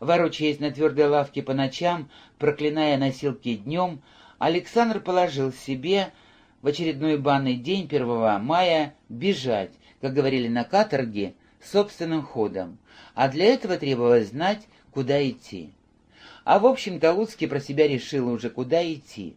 Ворочаясь на твердой лавке по ночам, проклиная носилки днем, Александр положил себе в очередной банный день 1 мая бежать, как говорили на каторге, собственным ходом, а для этого требовалось знать, куда идти. А в общем-то Луцкий про себя решил уже, куда идти.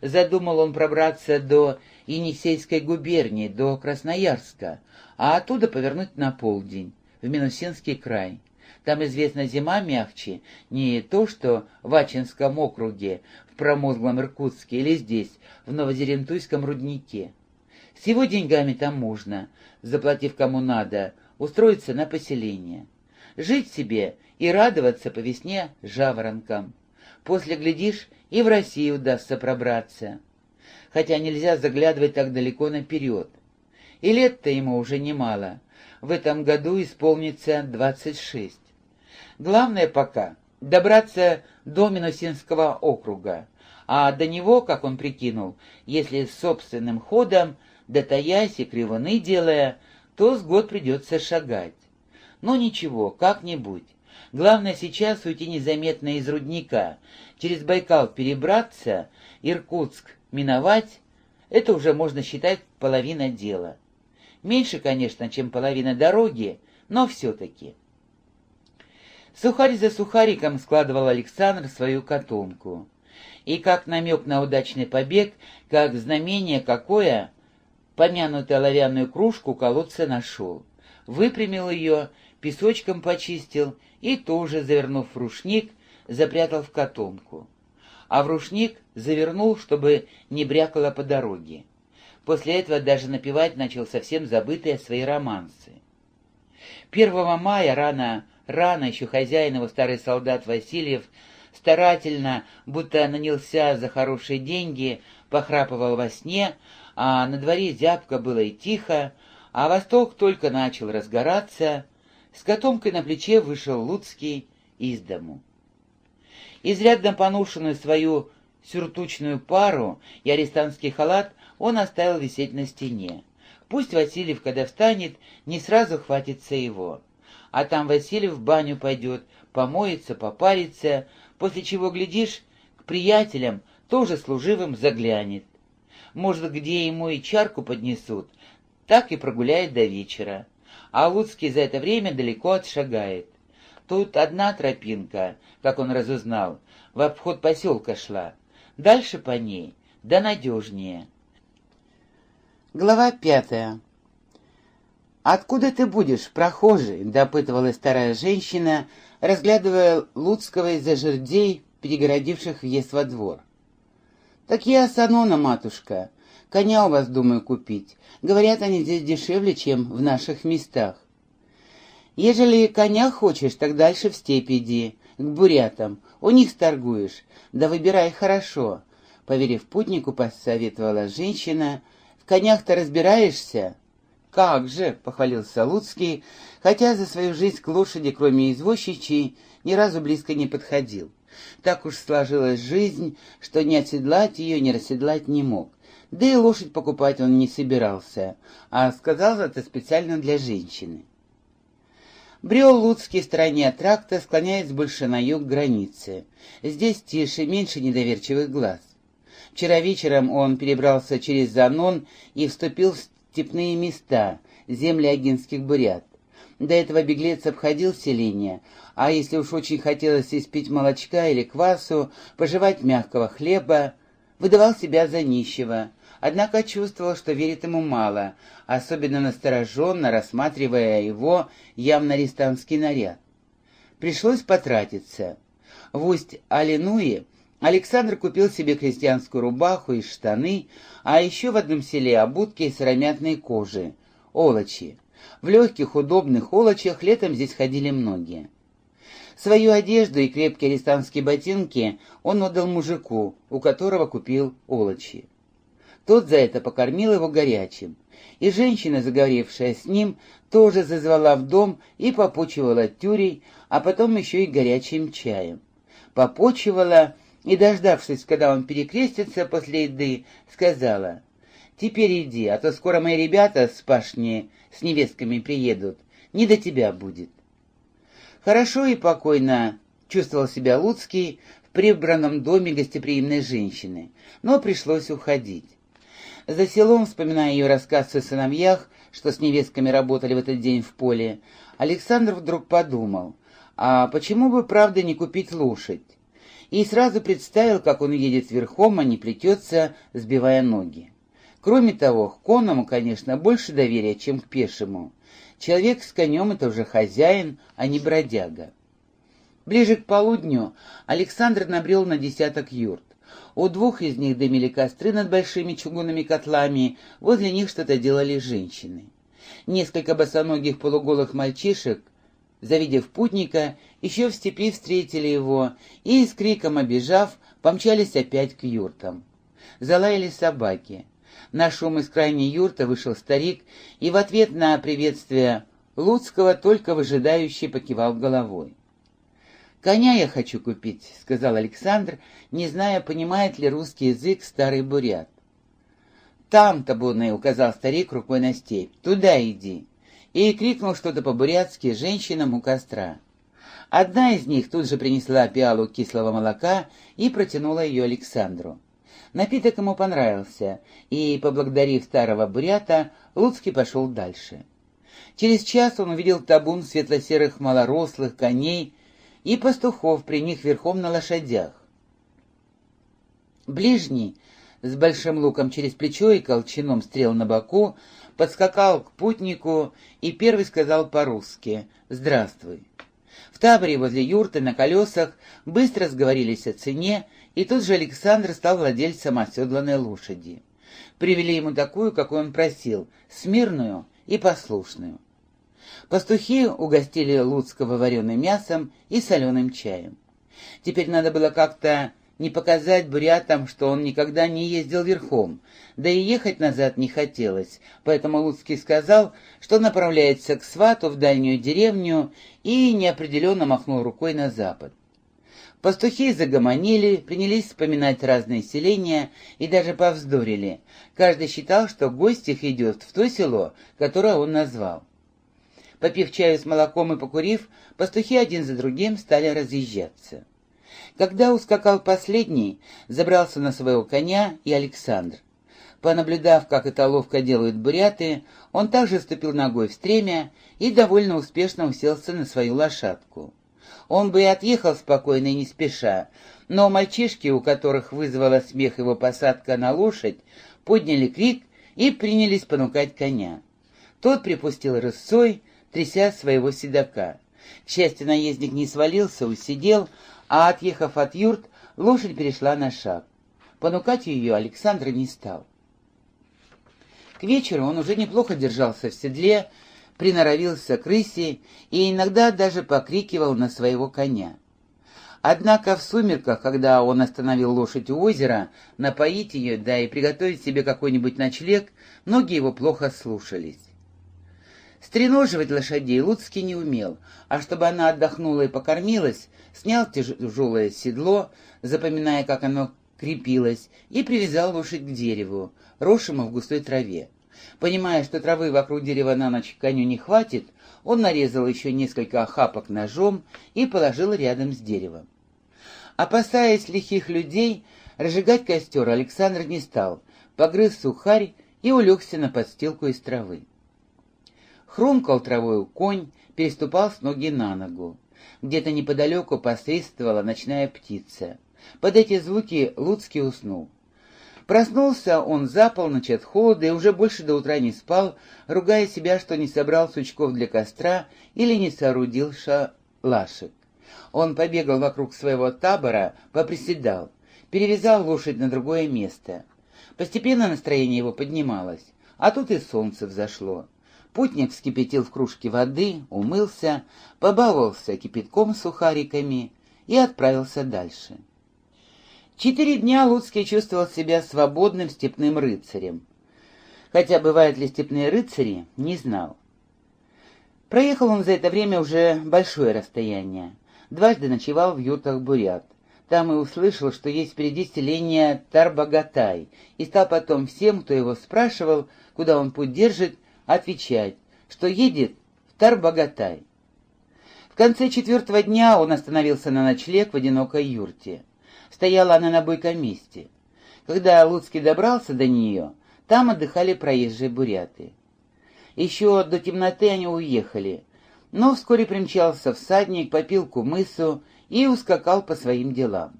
Задумал он пробраться до Енисейской губернии, до Красноярска, а оттуда повернуть на полдень, в Минусинский край. Там, известно, зима мягче, не то что в Ачинском округе, в промозглом Иркутске или здесь, в Новозерентуйском руднике. С его деньгами там можно, заплатив кому надо, устроиться на поселение. Жить себе и радоваться по весне жаворонкам. После, глядишь, и в Россию удастся пробраться. Хотя нельзя заглядывать так далеко наперед. И лет-то ему уже немало. В этом году исполнится двадцать шесть. Главное пока — добраться до Минусинского округа, а до него, как он прикинул, если с собственным ходом, да таясь и кривоны делая, то с год придется шагать. Но ничего, как-нибудь. Главное сейчас уйти незаметно из рудника, через Байкал перебраться, Иркутск миновать — это уже можно считать половина дела. Меньше, конечно, чем половина дороги, но все-таки. Сухарь за сухариком складывал Александр свою котомку. И как намек на удачный побег, как знамение какое, помянутую оловянную кружку колодца нашел. Выпрямил ее, песочком почистил и тоже, завернув в рушник, запрятал в котомку. А в рушник завернул, чтобы не брякало по дороге. После этого даже напевать начал совсем забытые свои романсы. 1 мая рано Рано еще хозяин его, старый солдат Васильев, старательно, будто нанялся за хорошие деньги, похрапывал во сне, а на дворе зябко было и тихо, а восток только начал разгораться, с котомкой на плече вышел Луцкий из дому. Изрядно понушенную свою сюртучную пару и арестантский халат он оставил висеть на стене. Пусть Васильев, когда встанет, не сразу хватится его а там Василий в баню пойдет, помоется, попарится, после чего, глядишь, к приятелям тоже служивым заглянет. Может, где ему и чарку поднесут, так и прогуляет до вечера. А Луцкий за это время далеко отшагает. Тут одна тропинка, как он разузнал, в обход поселка шла. Дальше по ней, да надежнее. Глава пятая. «Откуда ты будешь, прохожий?» — допытывалась старая женщина, разглядывая Луцкого из-за жердей, перегородивших въезд во двор. «Так я с Анона, матушка. Коня у вас, думаю, купить. Говорят, они здесь дешевле, чем в наших местах. Ежели коня хочешь, так дальше в степь иди, к бурятам. У них торгуешь. Да выбирай хорошо». Поверив путнику, посоветовала женщина. «В конях-то разбираешься?» «Как же!» — похвалился Луцкий, хотя за свою жизнь к лошади, кроме извозчичьей, ни разу близко не подходил. Так уж сложилась жизнь, что ни оседлать ее, ни расседлать не мог. Да и лошадь покупать он не собирался, а сказал это специально для женщины. Брел Луцкий в стороне от тракта, склоняясь больше на юг границы. Здесь тише, меньше недоверчивых глаз. Вчера вечером он перебрался через Занон и вступил в степные места, земли агинских бурят. До этого беглец обходил селение, а если уж очень хотелось испить молочка или квасу, пожевать мягкого хлеба, выдавал себя за нищего, однако чувствовал, что верит ему мало, особенно настороженно рассматривая его явно арестантский наряд. Пришлось потратиться. В Усть-Алинуе Александр купил себе крестьянскую рубаху и штаны, а еще в одном селе обутки из сыромятной кожи, олочи. В легких, удобных олочах летом здесь ходили многие. Свою одежду и крепкие арестантские ботинки он отдал мужику, у которого купил олочи. Тот за это покормил его горячим, и женщина, заговорившая с ним, тоже зазвала в дом и попочивала тюрей, а потом еще и горячим чаем. Попочивала и, дождавшись, когда он перекрестится после еды, сказала, «Теперь иди, а то скоро мои ребята с пашни с невестками приедут, не до тебя будет». Хорошо и покойно чувствовал себя Луцкий в прибранном доме гостеприимной женщины, но пришлось уходить. За селом, вспоминая ее рассказ о сыновьях, что с невестками работали в этот день в поле, Александр вдруг подумал, а почему бы, правда, не купить лошадь? И сразу представил, как он едет верхом, а не плетется, сбивая ноги. Кроме того, к конному, конечно, больше доверия, чем к пешему. Человек с конем — это уже хозяин, а не бродяга. Ближе к полудню Александр набрел на десяток юрт. У двух из них дымили костры над большими чугунными котлами, возле них что-то делали женщины. Несколько босоногих полуголых мальчишек, завидев путника, еще в степи встретили его и, с криком обижав, помчались опять к юртам. Залаяли собаки. На шум из крайней юрты вышел старик и в ответ на приветствие Луцкого только выжидающий покивал головой. «Коня я хочу купить», — сказал Александр, не зная, понимает ли русский язык старый бурят. «Там, табуны», — указал старик рукой на степь, — «туда иди». И крикнул что-то по-бурятски женщинам у костра. Одна из них тут же принесла пиалу кислого молока и протянула ее Александру. Напиток ему понравился, и, поблагодарив старого бурята, Луцкий пошел дальше. Через час он увидел табун светло-серых малорослых коней, и пастухов при них верхом на лошадях. Ближний, с большим луком через плечо и колчаном стрел на боку, подскакал к путнику и первый сказал по-русски «Здравствуй». В таборе возле юрты на колесах быстро сговорились о цене, и тут же Александр стал владельцем оседланной лошади. Привели ему такую, какую он просил, смирную и послушную. Пастухи угостили Луцкого вареным мясом и соленым чаем. Теперь надо было как-то не показать бурятам, что он никогда не ездил верхом, да и ехать назад не хотелось, поэтому Луцкий сказал, что направляется к свату в дальнюю деревню и неопределенно махнул рукой на запад. Пастухи загомонили, принялись вспоминать разные селения и даже повздорили. Каждый считал, что гость их идет в то село, которое он назвал. Попив чаю с молоком и покурив, пастухи один за другим стали разъезжаться. Когда ускакал последний, забрался на своего коня и Александр. Понаблюдав, как это ловко делают буряты, он также ступил ногой в стремя и довольно успешно уселся на свою лошадку. Он бы и отъехал спокойно и не спеша, но мальчишки, у которых вызвала смех его посадка на лошадь, подняли крик и принялись понукать коня. Тот припустил рысцой, тряся своего седока. К счастью, наездник не свалился, усидел, а, отъехав от юрт, лошадь перешла на шаг. Понукать ее Александр не стал. К вечеру он уже неплохо держался в седле, приноровился к рысе и иногда даже покрикивал на своего коня. Однако в сумерках, когда он остановил лошадь у озера, напоить ее, да и приготовить себе какой-нибудь ночлег, ноги его плохо слушались. Стреноживать лошадей Луцкий не умел, а чтобы она отдохнула и покормилась, снял тяжелое седло, запоминая, как оно крепилось, и привязал лошадь к дереву, росшему в густой траве. Понимая, что травы вокруг дерева на ночь коню не хватит, он нарезал еще несколько охапок ножом и положил рядом с деревом. Опасаясь лихих людей, разжигать костер Александр не стал, погрыз сухарь и улегся на подстилку из травы. Хрумкал травою конь, переступал с ноги на ногу. Где-то неподалеку посвистывала ночная птица. Под эти звуки Луцкий уснул. Проснулся он за полночь от холода и уже больше до утра не спал, ругая себя, что не собрал сучков для костра или не соорудил шалашек. Он побегал вокруг своего табора, поприседал, перевязал лошадь на другое место. Постепенно настроение его поднималось, а тут и солнце взошло. Путник вскипятил в кружке воды, умылся, побаловался кипятком с сухариками и отправился дальше. Четыре дня Луцкий чувствовал себя свободным степным рыцарем. Хотя бывают ли степные рыцари, не знал. Проехал он за это время уже большое расстояние. Дважды ночевал в юртах бурят. Там и услышал, что есть впереди селение Тарбагатай, и стал потом всем, кто его спрашивал, куда он путь держит, отвечать, что едет в Тарбагатай. В конце четвертого дня он остановился на ночлег в одинокой юрте. Стояла она на бойком месте. Когда Луцкий добрался до нее, там отдыхали проезжие буряты. Еще до темноты они уехали, но вскоре примчался всадник, попил кумысу и ускакал по своим делам.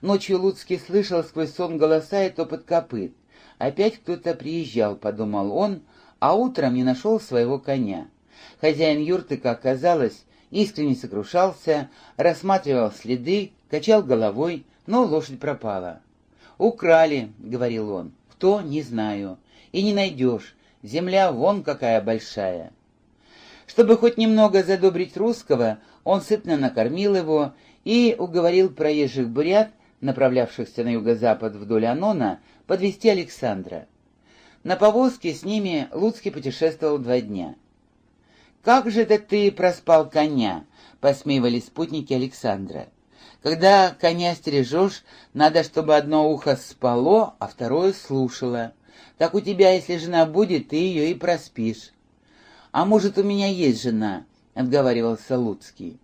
Ночью Луцкий слышал сквозь сон голоса и топот копыт. Опять кто-то приезжал, подумал он, а утром не нашел своего коня. Хозяин юрты, как оказалось, искренне сокрушался, рассматривал следы, качал головой, но лошадь пропала. «Украли», — говорил он, — «кто, не знаю, и не найдешь, земля вон какая большая». Чтобы хоть немного задобрить русского, он сытно накормил его и уговорил проезжих бурят, направлявшихся на юго-запад вдоль Анона, подвести Александра. На повозке с ними Луцкий путешествовал два дня. «Как же это ты проспал коня?» — посмеивались спутники Александра. «Когда коня стережешь, надо, чтобы одно ухо спало, а второе слушало. Так у тебя, если жена будет, ты ее и проспишь». «А может, у меня есть жена?» — отговаривался Луцкий.